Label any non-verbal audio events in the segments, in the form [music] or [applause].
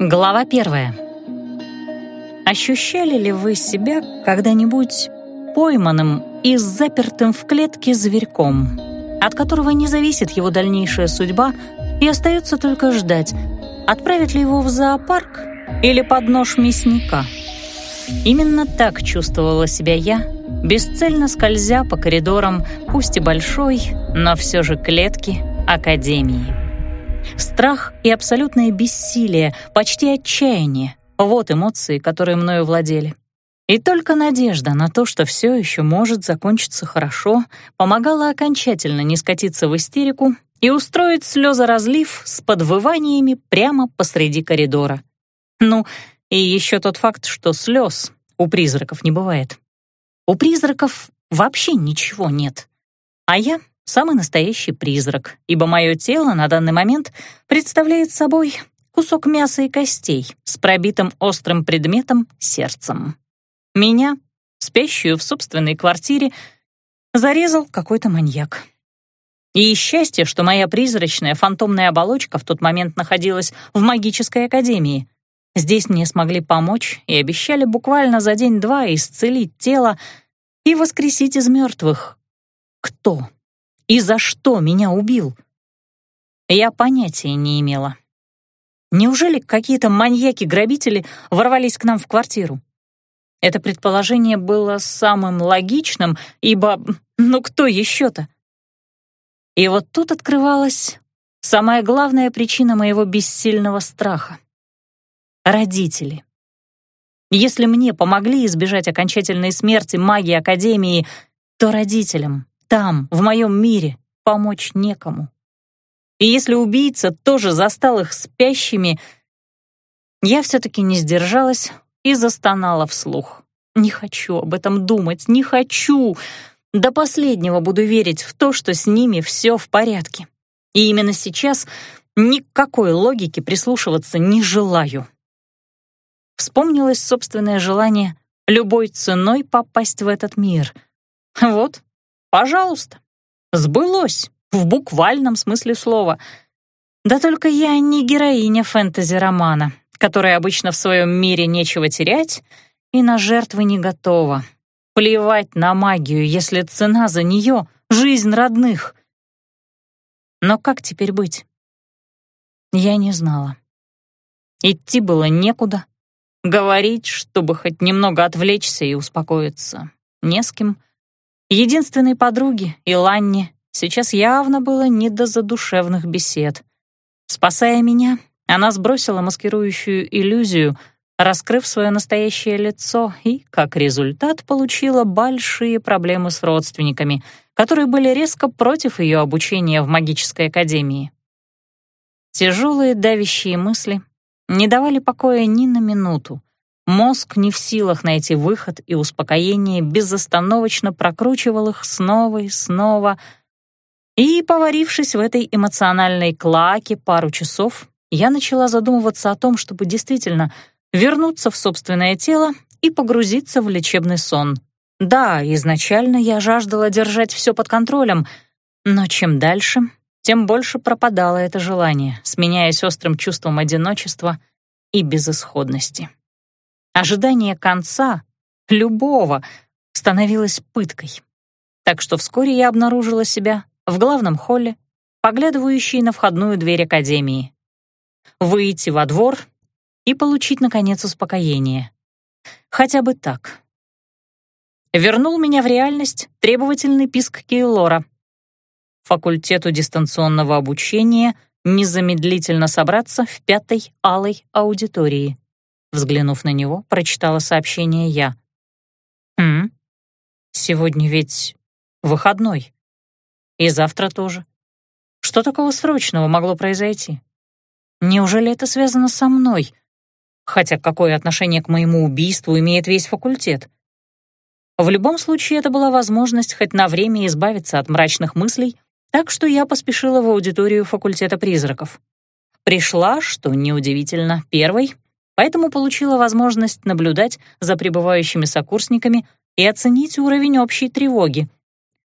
Глава первая. Ощущали ли вы себя когда-нибудь пойманным и запертым в клетке зверьком, от которого не зависит его дальнейшая судьба и остается только ждать, отправят ли его в зоопарк или под нож мясника? Именно так чувствовала себя я, бесцельно скользя по коридорам, пусть и большой, но все же клетки Академии. Страх и абсолютное бессилие, почти отчаяние — вот эмоции, которые мною владели. И только надежда на то, что все еще может закончиться хорошо, помогала окончательно не скатиться в истерику и устроить слезоразлив с подвываниями прямо посреди коридора. Ну, и еще тот факт, что слез у призраков не бывает. У призраков вообще ничего нет. А я самый настоящий призрак, ибо мое тело на данный момент представляет собой кусок мяса и костей с пробитым острым предметом сердцем. Меня, спящую в собственной квартире, зарезал какой-то маньяк. И счастье, что моя призрачная фантомная оболочка в тот момент находилась в магической академии. Здесь мне смогли помочь и обещали буквально за день-два исцелить тело и воскресить из мертвых. Кто? И за что меня убил? Я понятия не имела. Неужели какие-то маньяки-грабители ворвались к нам в квартиру? Это предположение было самым логичным, ибо ну кто еще-то? И вот тут открывалась самая главная причина моего бессильного страха. Родители. Если мне помогли избежать окончательной смерти магии Академии, то родителям там, в моем мире, помочь некому. И если убийца тоже застал их спящими, я все-таки не сдержалась и застонала вслух. Не хочу об этом думать, не хочу. До последнего буду верить в то, что с ними все в порядке. И именно сейчас никакой логики прислушиваться не желаю. Вспомнилось собственное желание любой ценой попасть в этот мир. Вот, Пожалуйста. Сбылось, в буквальном смысле слова. Да только я не героиня фэнтези-романа, которая обычно в своем мире нечего терять и на жертвы не готова. Плевать на магию, если цена за нее — жизнь родных. Но как теперь быть? Я не знала. Идти было некуда. Говорить, чтобы хоть немного отвлечься и успокоиться, не с кем — Единственной подруге, Иланне, сейчас явно было не до задушевных бесед. Спасая меня, она сбросила маскирующую иллюзию, раскрыв свое настоящее лицо, и, как результат, получила большие проблемы с родственниками, которые были резко против ее обучения в магической академии. Тяжелые давящие мысли не давали покоя ни на минуту. Мозг не в силах найти выход и успокоение, безостановочно прокручивал их снова и снова. И, поварившись в этой эмоциональной клаке пару часов, я начала задумываться о том, чтобы действительно вернуться в собственное тело и погрузиться в лечебный сон. Да, изначально я жаждала держать все под контролем, но чем дальше, тем больше пропадало это желание, сменяясь острым чувством одиночества и безысходности. Ожидание конца, любого, становилось пыткой. Так что вскоре я обнаружила себя в главном холле, поглядывающей на входную дверь академии. Выйти во двор и получить, наконец, успокоение. Хотя бы так. Вернул меня в реальность требовательный писк Кейлора. Факультету дистанционного обучения незамедлительно собраться в пятой алой аудитории. Взглянув на него, прочитала сообщение я. «Хм, сегодня ведь выходной. И завтра тоже. Что такого срочного могло произойти? Неужели это связано со мной? Хотя какое отношение к моему убийству имеет весь факультет? В любом случае, это была возможность хоть на время избавиться от мрачных мыслей, так что я поспешила в аудиторию факультета призраков. Пришла, что неудивительно, первой поэтому получила возможность наблюдать за пребывающими сокурсниками и оценить уровень общей тревоги.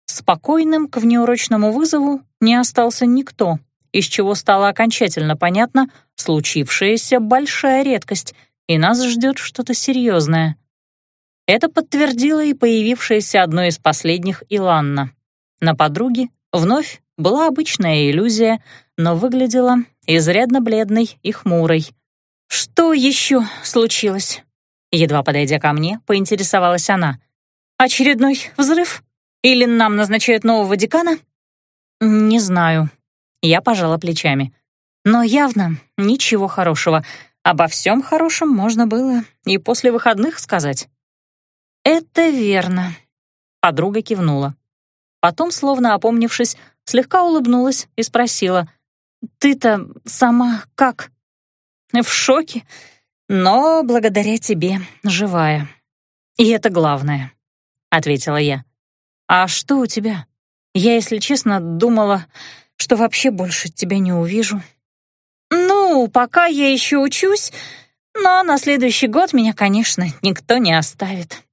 Спокойным к внеурочному вызову не остался никто, из чего стало окончательно понятно, случившаяся большая редкость, и нас ждет что-то серьезное. Это подтвердила и появившаяся одной из последних Иланна. На подруге вновь была обычная иллюзия, но выглядела изрядно бледной и хмурой. «Что еще случилось?» Едва подойдя ко мне, поинтересовалась она. «Очередной взрыв? Или нам назначают нового декана?» «Не знаю». Я пожала плечами. «Но явно ничего хорошего. Обо всем хорошем можно было и после выходных сказать». «Это верно», — подруга кивнула. Потом, словно опомнившись, слегка улыбнулась и спросила, «Ты-то сама как?» «В шоке, но благодаря тебе живая. И это главное», — ответила я. «А что у тебя? Я, если честно, думала, что вообще больше тебя не увижу». «Ну, пока я еще учусь, но на следующий год меня, конечно, никто не оставит».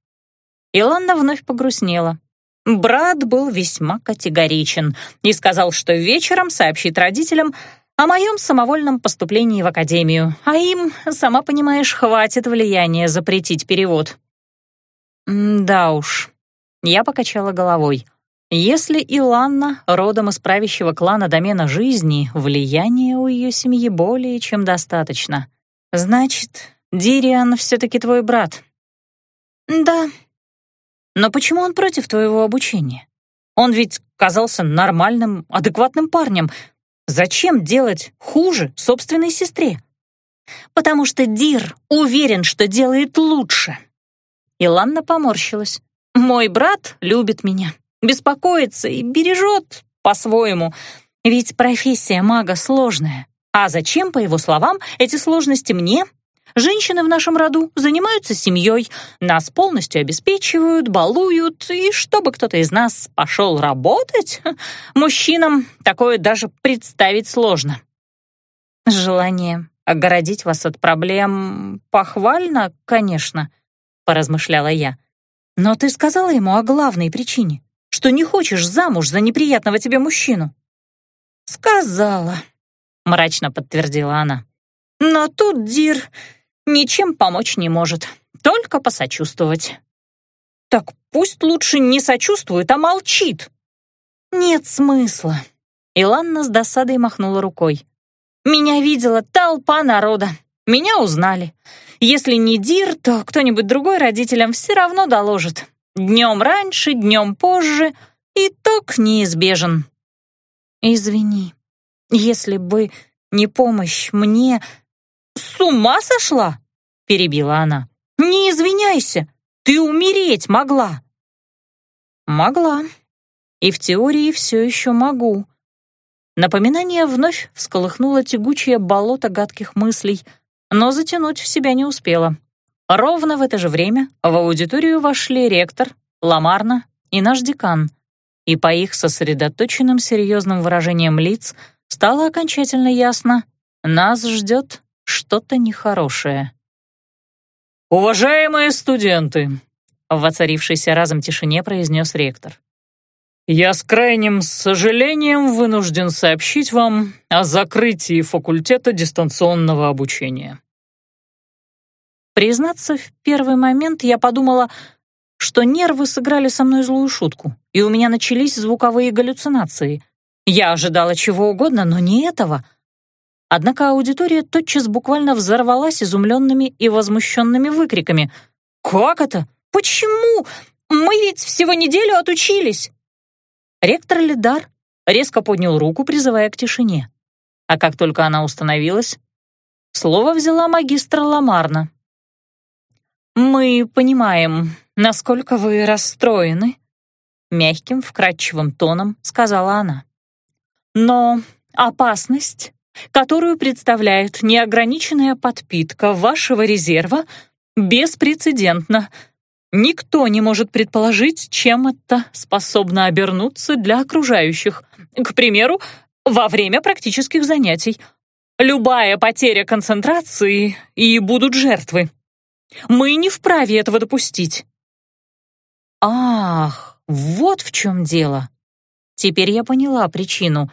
Иланна вновь погрустнела. Брат был весьма категоричен и сказал, что вечером сообщит родителям о моем самовольном поступлении в академию, а им, сама понимаешь, хватит влияния запретить перевод. Да уж, я покачала головой. Если Иланна родом из правящего клана домена жизни, влияния у ее семьи более чем достаточно. Значит, Дириан все-таки твой брат. Да, но почему он против твоего обучения? Он ведь казался нормальным, адекватным парнем. Зачем делать хуже собственной сестре? Потому что Дир уверен, что делает лучше. Иланна поморщилась. Мой брат любит меня, беспокоится и бережет по-своему. Ведь профессия мага сложная. А зачем, по его словам, эти сложности мне Женщины в нашем роду занимаются семьей, нас полностью обеспечивают, балуют, и чтобы кто-то из нас пошел работать, [laughs] мужчинам такое даже представить сложно. Желание огородить вас от проблем похвально, конечно, поразмышляла я. Но ты сказала ему о главной причине, что не хочешь замуж за неприятного тебе мужчину. Сказала, мрачно подтвердила она. Но тут Дир ничем помочь не может, только посочувствовать. Так пусть лучше не сочувствует, а молчит. Нет смысла. Иланна с досадой махнула рукой. Меня видела толпа народа. Меня узнали. Если не Дир, то кто-нибудь другой родителям все равно доложит. Днем раньше, днем позже. Итог неизбежен. Извини, если бы не помощь мне, «С ума сошла?» — перебила она. «Не извиняйся, ты умереть могла». «Могла. И в теории все еще могу». Напоминание вновь всколыхнуло тягучее болото гадких мыслей, но затянуть в себя не успела. Ровно в это же время в аудиторию вошли ректор, Ламарна и наш декан, и по их сосредоточенным серьезным выражениям лиц стало окончательно ясно — нас ждет что-то нехорошее. «Уважаемые студенты!» — в воцарившейся разом тишине произнес ректор. «Я с крайним сожалением вынужден сообщить вам о закрытии факультета дистанционного обучения». Признаться, в первый момент я подумала, что нервы сыграли со мной злую шутку, и у меня начались звуковые галлюцинации. Я ожидала чего угодно, но не этого — Однако аудитория тотчас буквально взорвалась изумленными и возмущенными выкриками. «Как это? Почему? Мы ведь всего неделю отучились!» Ректор Лидар резко поднял руку, призывая к тишине. А как только она установилась, слово взяла магистр Ламарна. «Мы понимаем, насколько вы расстроены», — мягким, вкрадчивым тоном сказала она. «Но опасность которую представляет неограниченная подпитка вашего резерва, беспрецедентна. Никто не может предположить, чем это способно обернуться для окружающих. К примеру, во время практических занятий. Любая потеря концентрации и будут жертвы. Мы не вправе этого допустить. Ах, вот в чем дело. Теперь я поняла причину.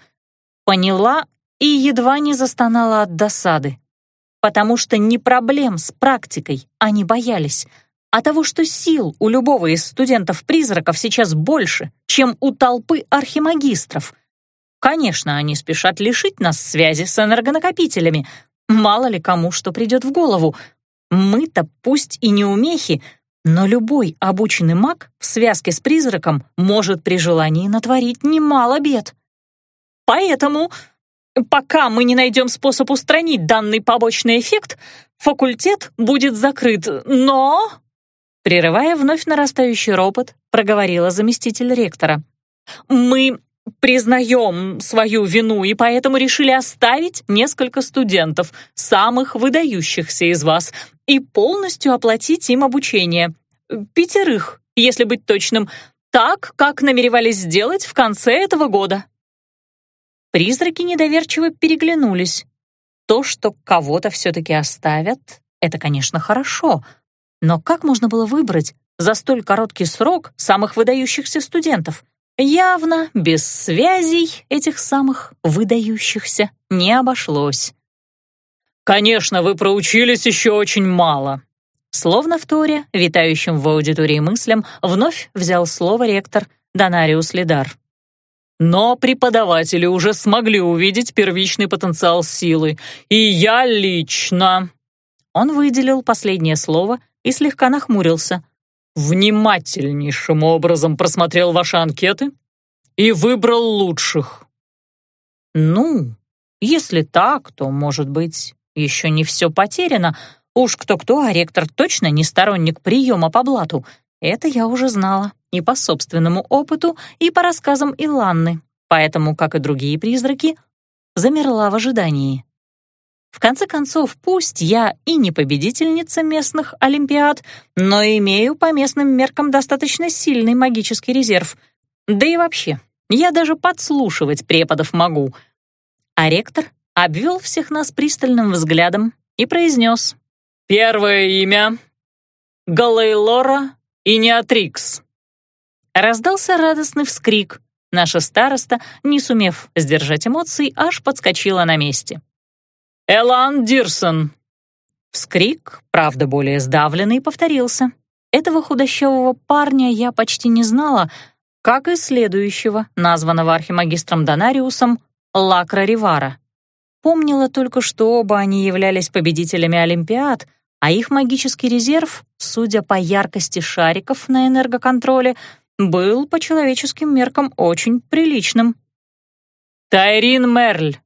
Поняла и едва не застонала от досады. Потому что не проблем с практикой они боялись, а того, что сил у любого из студентов-призраков сейчас больше, чем у толпы архимагистров. Конечно, они спешат лишить нас связи с энергонакопителями. Мало ли кому что придет в голову. Мы-то пусть и не умехи, но любой обученный маг в связке с призраком может при желании натворить немало бед. Поэтому, пока мы не найдем способ устранить данный побочный эффект, факультет будет закрыт, но Прерывая вновь нарастающий ропот, проговорила заместитель ректора. «Мы признаем свою вину и поэтому решили оставить несколько студентов, самых выдающихся из вас, и полностью оплатить им обучение. Пятерых, если быть точным, так, как намеревались сделать в конце этого года». Призраки недоверчиво переглянулись. То, что кого-то все-таки оставят, это, конечно, хорошо — но как можно было выбрать за столь короткий срок самых выдающихся студентов? Явно без связей этих самых выдающихся не обошлось. «Конечно, вы проучились еще очень мало», Словно в туре, витающим в аудитории мыслям, вновь взял слово ректор Донариус Лидар. Но преподаватели уже смогли увидеть первичный потенциал силы, и я лично... Он выделил последнее слово и слегка нахмурился. «Внимательнейшим образом просмотрел ваши анкеты и выбрал лучших». «Ну, если так, то, может быть, еще не все потеряно. Уж кто-кто, а ректор точно не сторонник приема по блату. Это я уже знала и по собственному опыту, и по рассказам Иланны, поэтому, как и другие призраки, замерла в ожидании. В конце концов, пусть я и не победительница местных олимпиад, но имею по местным меркам достаточно сильный магический резерв. Да и вообще, я даже подслушивать преподов могу. А ректор обвел всех нас пристальным взглядом и произнес. «Первое имя — Галейлора и Неатрикс». Раздался радостный вскрик. Наша староста, не сумев сдержать эмоций, аж подскочила на месте. «Элан Дирсон!» Вскрик, правда более сдавленный, повторился. Этого худощавого парня я почти не знала, как и следующего, названного архимагистром Донариусом, Лакра Ривара. Помнила только, что оба они являлись победителями Олимпиад, а их магический резерв, судя по яркости шариков на энергоконтроле, был по человеческим меркам очень приличным. «Тайрин Мерль»,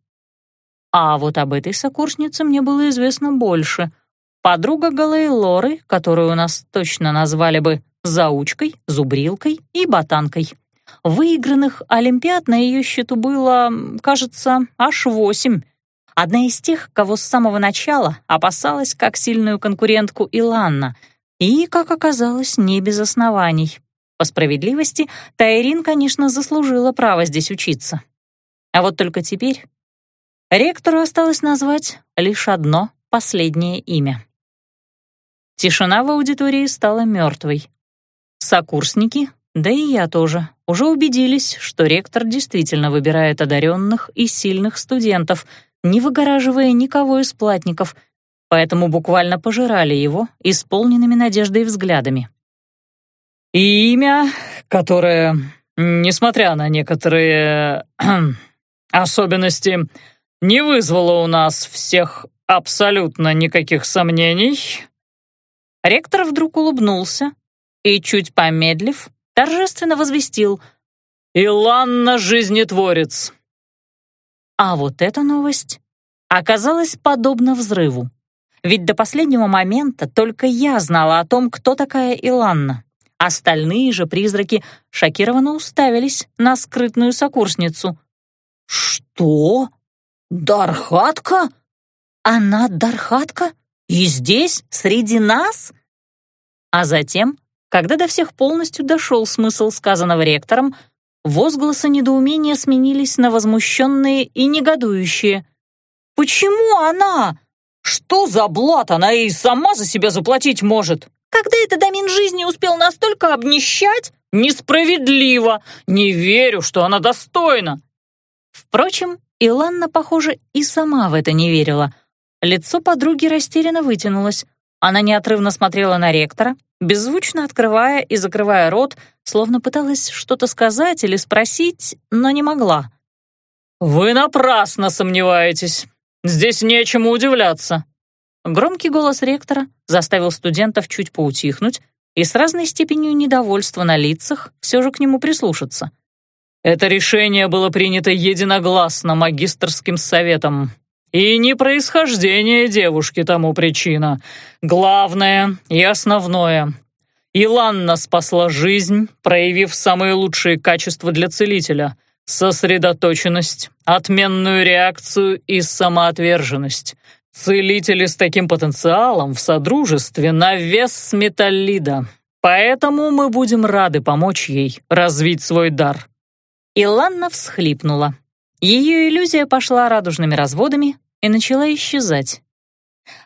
а вот об этой сокурснице мне было известно больше. Подруга Галей Лоры, которую у нас точно назвали бы заучкой, зубрилкой и ботанкой. Выигранных олимпиад на ее счету было, кажется, аж восемь. Одна из тех, кого с самого начала опасалась как сильную конкурентку Иланна, и, как оказалось, не без оснований. По справедливости, Тайрин, конечно, заслужила право здесь учиться. А вот только теперь Ректору осталось назвать лишь одно последнее имя. Тишина в аудитории стала мертвой. Сокурсники, да и я тоже, уже убедились, что ректор действительно выбирает одаренных и сильных студентов, не выгораживая никого из платников, поэтому буквально пожирали его исполненными надеждой взглядами. И имя, которое, несмотря на некоторые [clears throat] особенности, не вызвало у нас всех абсолютно никаких сомнений». Ректор вдруг улыбнулся и, чуть помедлив, торжественно возвестил «Иланна жизнетворец». А вот эта новость оказалась подобна взрыву. Ведь до последнего момента только я знала о том, кто такая Иланна. Остальные же призраки шокированно уставились на скрытную сокурсницу. «Что?» «Дархатка? Она Дархатка? И здесь, среди нас?» А затем, когда до всех полностью дошел смысл сказанного ректором, возгласы недоумения сменились на возмущенные и негодующие. «Почему она? Что за блат? Она и сама за себя заплатить может. Когда этот домин жизни обнищать? Несправедливо! Не верю, что она достойна!» Впрочем, Иланна, похоже, и сама в это не верила. Лицо подруги растерянно вытянулось. Она неотрывно смотрела на ректора, беззвучно открывая и закрывая рот, словно пыталась что-то сказать или спросить, но не могла. «Вы напрасно сомневаетесь. Здесь нечему удивляться». Громкий голос ректора заставил студентов чуть поутихнуть и с разной степенью недовольства на лицах все же к нему прислушаться. Это решение было принято единогласно магистрским советом. И не происхождение девушки тому причина. Главное и основное. Иланна спасла жизнь, проявив самые лучшие качества для целителя — сосредоточенность, отменную реакцию и самоотверженность. Целители с таким потенциалом в содружестве на вес металлида. Поэтому мы будем рады помочь ей развить свой дар. Иланна всхлипнула. Ее иллюзия пошла радужными разводами и начала исчезать.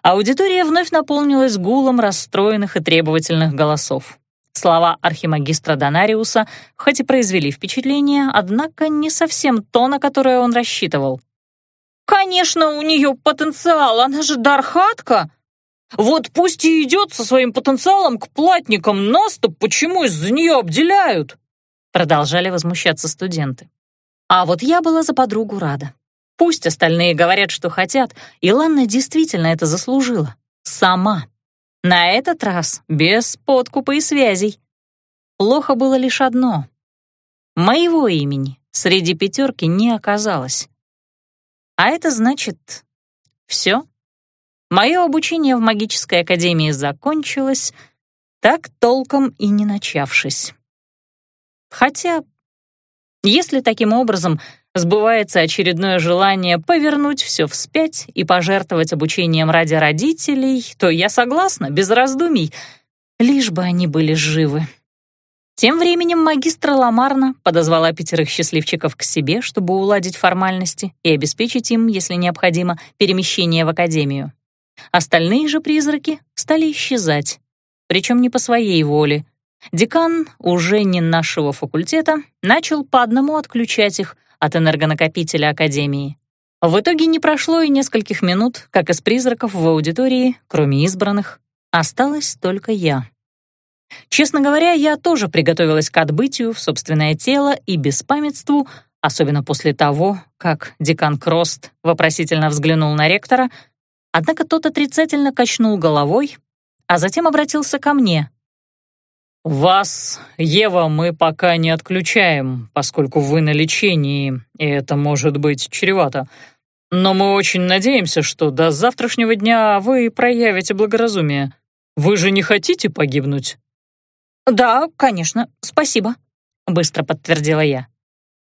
Аудитория вновь наполнилась гулом расстроенных и требовательных голосов. Слова архимагистра Донариуса хоть и произвели впечатление, однако не совсем то, на которое он рассчитывал. «Конечно, у нее потенциал, она же дархатка! Вот пусть и идет со своим потенциалом к платникам, нас-то почему из-за нее обделяют?» Продолжали возмущаться студенты. А вот я была за подругу рада. Пусть остальные говорят, что хотят, Иланна действительно это заслужила. Сама. На этот раз без подкупа и связей. Плохо было лишь одно. Моего имени среди пятерки не оказалось. А это значит... все. Мое обучение в магической академии закончилось, так толком и не начавшись. Хотя, если таким образом сбывается очередное желание повернуть все вспять и пожертвовать обучением ради родителей, то я согласна, без раздумий, лишь бы они были живы. Тем временем магистра Ламарна подозвала пятерых счастливчиков к себе, чтобы уладить формальности и обеспечить им, если необходимо, перемещение в академию. Остальные же призраки стали исчезать, причем не по своей воле, Декан, уже не нашего факультета, начал по одному отключать их от энергонакопителя Академии. В итоге не прошло и нескольких минут, как из призраков в аудитории, кроме избранных, осталась только я. Честно говоря, я тоже приготовилась к отбытию в собственное тело и беспамятству, особенно после того, как декан Крост вопросительно взглянул на ректора, однако тот отрицательно качнул головой, а затем обратился ко мне, «Вас, Ева, мы пока не отключаем, поскольку вы на лечении, и это может быть чревато. Но мы очень надеемся, что до завтрашнего дня вы проявите благоразумие. Вы же не хотите погибнуть?» «Да, конечно, спасибо», — быстро подтвердила я.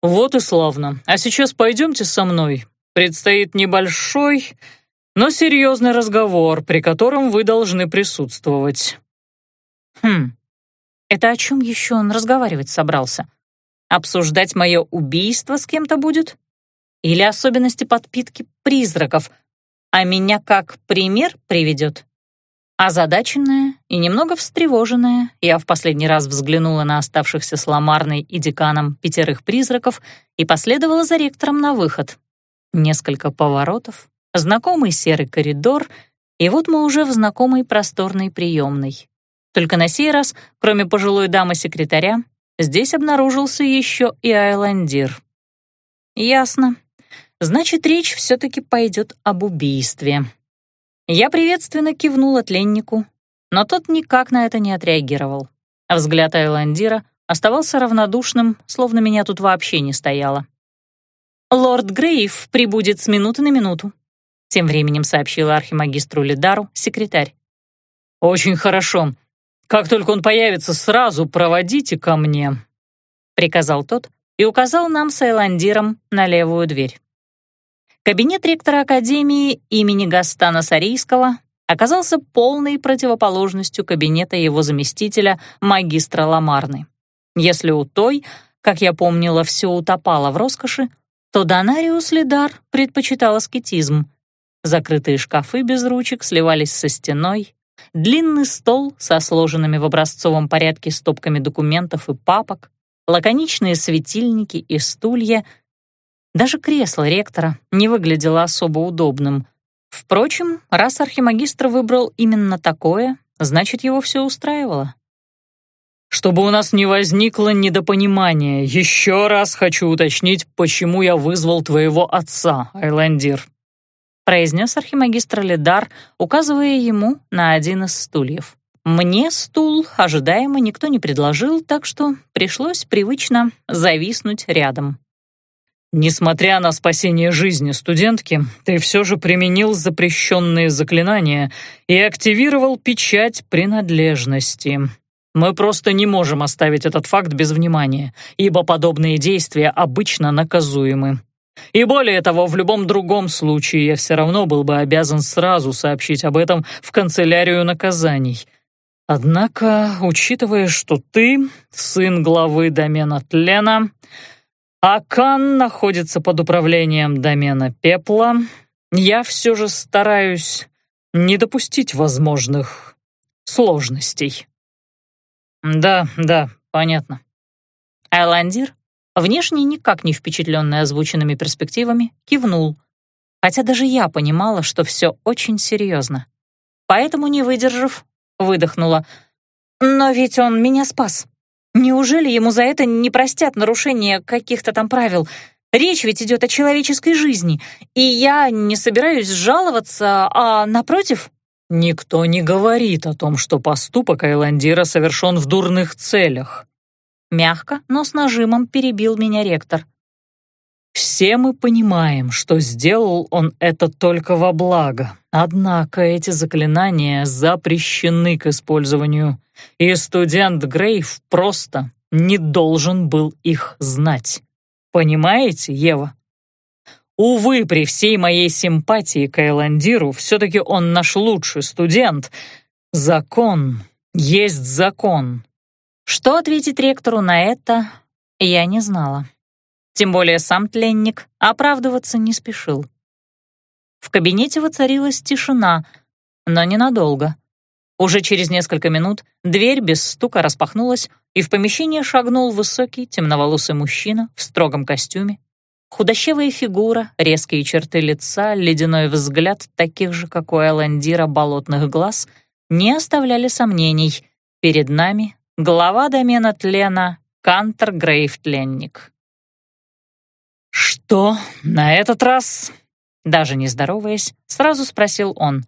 «Вот и славно. А сейчас пойдемте со мной. Предстоит небольшой, но серьезный разговор, при котором вы должны присутствовать». «Хм, это о чем еще он разговаривать собрался? Обсуждать мое убийство с кем-то будет? Или особенности подпитки призраков, а меня как пример приведет? Озадаченная и немного встревоженная, я в последний раз взглянула на оставшихся с Ламарной и деканом пятерых призраков и последовала за ректором на выход. Несколько поворотов, знакомый серый коридор, и вот мы уже в знакомой просторной приемной. Только на сей раз, кроме пожилой дамы-секретаря, здесь обнаружился еще и Айландир. Ясно. Значит, речь все-таки пойдет об убийстве. Я приветственно кивнула тленнику, но тот никак на это не отреагировал. Взгляд Айландира оставался равнодушным, словно меня тут вообще не стояло. «Лорд Грейв прибудет с минуты на минуту», — тем временем сообщила архимагистру Лидару секретарь. «Очень хорошо. «Как только он появится, сразу проводите ко мне», — приказал тот и указал нам с Айландиром на левую дверь. Кабинет ректора Академии имени Гастана Сарийского оказался полной противоположностью кабинета его заместителя, магистра Ламарны. Если у той, как я помнила, все утопало в роскоши, то Донариус Лидар предпочитал аскетизм. Закрытые шкафы без ручек сливались со стеной, длинный стол со сложенными в образцовом порядке стопками документов и папок, лаконичные светильники и стулья. Даже кресло ректора не выглядело особо удобным. Впрочем, раз архимагистр выбрал именно такое, значит, его все устраивало. Чтобы у нас не возникло недопонимания, еще раз хочу уточнить, почему я вызвал твоего отца, Айландир», произнес архимагистр Ледар, указывая ему на один из стульев. Мне стул ожидаемо никто не предложил, так что пришлось привычно зависнуть рядом. Несмотря на спасение жизни студентки, ты все же применил запрещенные заклинания и активировал печать принадлежности. Мы просто не можем оставить этот факт без внимания, ибо подобные действия обычно наказуемы. И более того, в любом другом случае я все равно был бы обязан сразу сообщить об этом в канцелярию наказаний. Однако, учитывая, что ты сын главы домена Тлена, а Кан находится под управлением домена Пепла, я все же стараюсь не допустить возможных сложностей. Да, да, понятно. Айландир, внешне никак не впечатленный озвученными перспективами, кивнул, хотя даже я понимала, что все очень серьезно. Поэтому, не выдержав, выдохнула. «Но ведь он меня спас. Неужели ему за это не простят нарушение каких-то там правил? Речь ведь идет о человеческой жизни, и я не собираюсь жаловаться, а, напротив...» «Никто не говорит о том, что поступок Айландира совершен в дурных целях». Мягко, но с нажимом перебил меня ректор. Все мы понимаем, что сделал он это только во благо. Однако эти заклинания запрещены к использованию, и студент Грейв просто не должен был их знать. Понимаете, Ева? Увы, при всей моей симпатии к Эйландиру, все-таки он наш лучший студент. Закон есть закон. Что ответить ректору на это, я не знала. Тем более сам тленник оправдываться не спешил. В кабинете воцарилась тишина, но ненадолго. Уже через несколько минут дверь без стука распахнулась, и в помещение шагнул высокий темноволосый мужчина в строгом костюме. Худощавая фигура, резкие черты лица, ледяной взгляд таких же, как у Эландира, болотных глаз не оставляли сомнений. Перед нами глава домена тлена Кантер Грейв-тленник. «Что на этот раз?» Даже не здороваясь, сразу спросил он.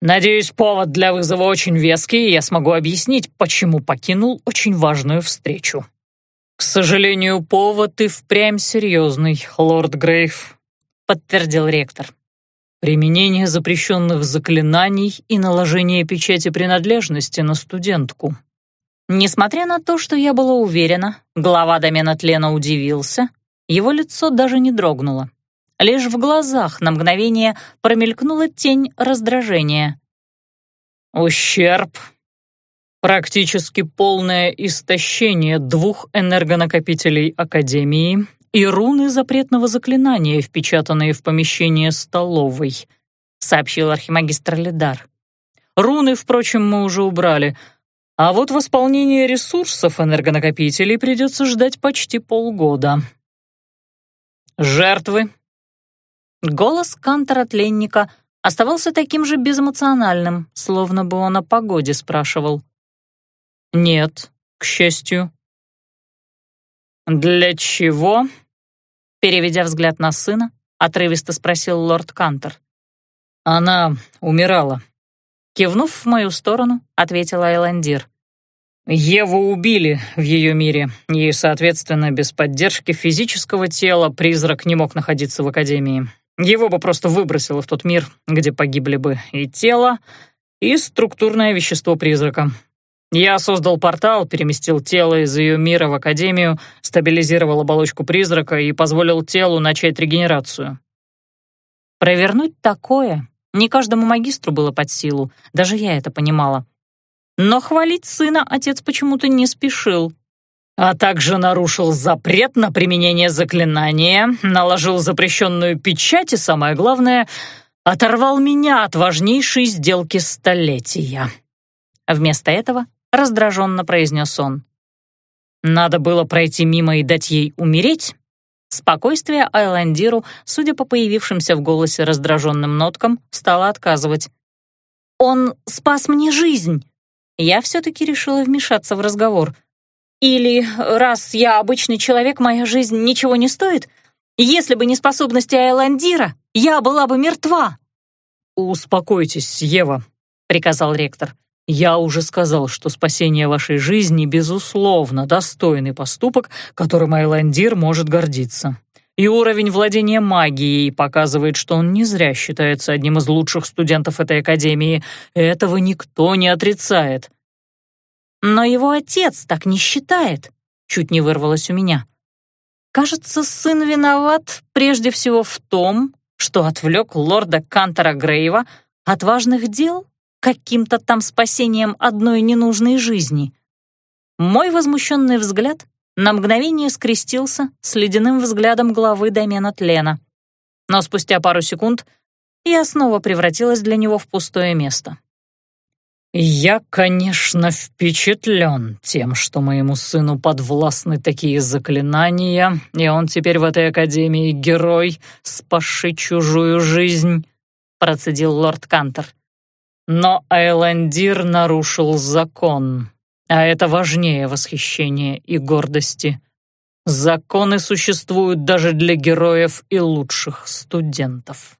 «Надеюсь, повод для вызова очень веский, и я смогу объяснить, почему покинул очень важную встречу». «К сожалению, повод и впрямь серьезный, лорд Грейв», — подтвердил ректор. «Применение запрещенных заклинаний и наложение печати принадлежности на студентку». Несмотря на то, что я была уверена, глава домена тлена удивился, его лицо даже не дрогнуло. Лишь в глазах на мгновение промелькнула тень раздражения. «Ущерб. Практически полное истощение двух энергонакопителей Академии и руны запретного заклинания, впечатанные в помещение столовой», сообщил архимагистр Лидар. «Руны, впрочем, мы уже убрали, а вот восполнение ресурсов энергонакопителей придется ждать почти полгода». «Жертвы?» Голос кантора-тленника оставался таким же безэмоциональным, словно бы он о погоде спрашивал. «Нет, к счастью». «Для чего?» Переведя взгляд на сына, отрывисто спросил лорд Кантор. «Она умирала». Кивнув в мою сторону, ответил Айландир. Еву убили в ее мире, и, соответственно, без поддержки физического тела призрак не мог находиться в Академии. Его бы просто выбросило в тот мир, где погибли бы и тело, и структурное вещество призрака. Я создал портал, переместил тело из ее мира в Академию, стабилизировал оболочку призрака и позволил телу начать регенерацию. Провернуть такое не каждому магистру было под силу, даже я это понимала. Но хвалить сына отец почему-то не спешил. А также нарушил запрет на применение заклинания, наложил запрещенную печать и, самое главное, оторвал меня от важнейшей сделки столетия. Вместо этого раздраженно произнес он. Надо было пройти мимо и дать ей умереть, Спокойствие Айландиру, судя по появившимся в голосе раздраженным ноткам, стало отказывать. «Он спас мне жизнь!» Я все-таки решила вмешаться в разговор. «Или, раз я обычный человек, моя жизнь ничего не стоит? Если бы не способности Айландира, я была бы мертва!» «Успокойтесь, Ева», — приказал ректор. «Я уже сказал, что спасение вашей жизни, безусловно, достойный поступок, которым Айландир может гордиться. И уровень владения магией показывает, что он не зря считается одним из лучших студентов этой академии. Этого никто не отрицает». «Но его отец так не считает», — чуть не вырвалось у меня. «Кажется, сын виноват прежде всего в том, что отвлек лорда Кантора Грейва от важных дел каким-то там спасением одной ненужной жизни. Мой возмущенный взгляд на мгновение скрестился с ледяным взглядом главы домена Тлена. Но спустя пару секунд я снова превратилась для него в пустое место. «Я, конечно, впечатлен тем, что моему сыну подвластны такие заклинания, и он теперь в этой академии герой, спасший чужую жизнь», — процедил лорд Кантер. «Но Айландир нарушил закон, а это важнее восхищения и гордости. Законы существуют даже для героев и лучших студентов.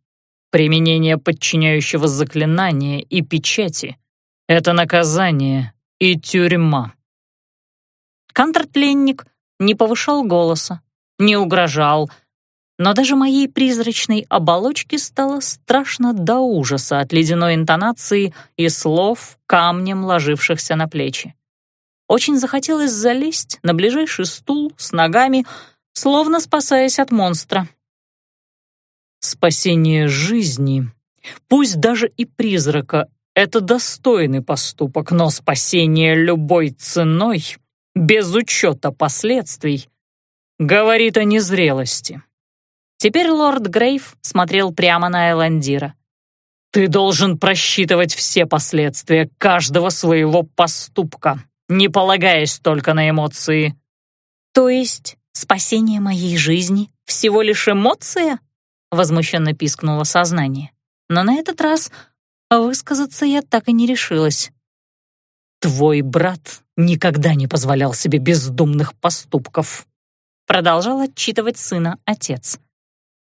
Применение подчиняющего заклинания и печати — это наказание и тюрьма. Контртленник не повышал голоса, не угрожал, но даже моей призрачной оболочке стало страшно до ужаса от ледяной интонации и слов, камнем ложившихся на плечи. Очень захотелось залезть на ближайший стул с ногами, словно спасаясь от монстра. Спасение жизни, пусть даже и призрака, это достойный поступок, но спасение любой ценой, без учета последствий, говорит о незрелости. Теперь лорд Грейв смотрел прямо на Эландира. «Ты должен просчитывать все последствия каждого своего поступка, не полагаясь только на эмоции». «То есть спасение моей жизни всего лишь эмоция?» — возмущенно пискнуло сознание. Но на этот раз высказаться я так и не решилась. «Твой брат никогда не позволял себе бездумных поступков», продолжал отчитывать сына отец.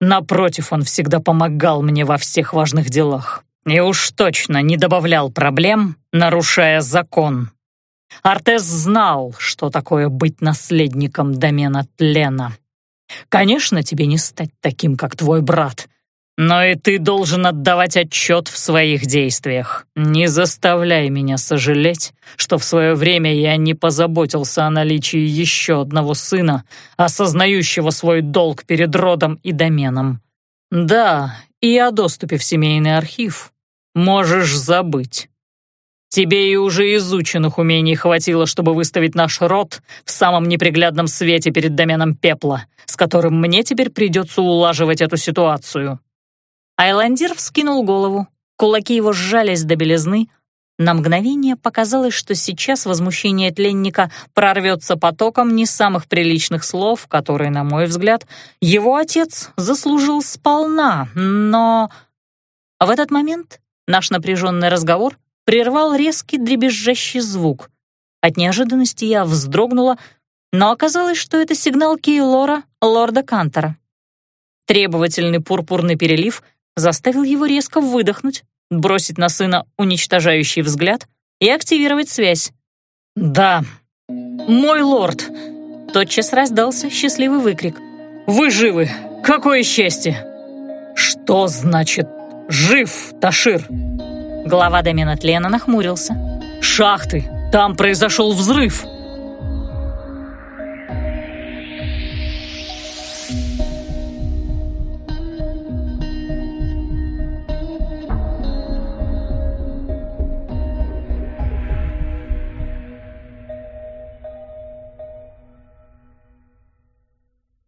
«Напротив, он всегда помогал мне во всех важных делах и уж точно не добавлял проблем, нарушая закон. Артес знал, что такое быть наследником домена Тлена. Конечно, тебе не стать таким, как твой брат, но и ты должен отдавать отчет в своих действиях. Не заставляй меня сожалеть, что в свое время я не позаботился о наличии еще одного сына, осознающего свой долг перед родом и доменом. Да, и о доступе в семейный архив можешь забыть. Тебе и уже изученных умений хватило, чтобы выставить наш род в самом неприглядном свете перед доменом пепла, с которым мне теперь придется улаживать эту ситуацию. Айландир вскинул голову, кулаки его сжались до белизны. На мгновение показалось, что сейчас возмущение тленника прорвется потоком не самых приличных слов, которые, на мой взгляд, его отец заслужил сполна, но... В этот момент наш напряженный разговор прервал резкий дребезжащий звук. От неожиданности я вздрогнула, но оказалось, что это сигнал Кейлора, лорда Кантора. Требовательный пурпурный перелив — заставил его резко выдохнуть, бросить на сына уничтожающий взгляд и активировать связь. «Да, мой лорд!» Тотчас раздался счастливый выкрик. «Вы живы! Какое счастье!» «Что значит «жив», Ташир?» Глава домена тлена нахмурился. «Шахты! Там произошел взрыв!»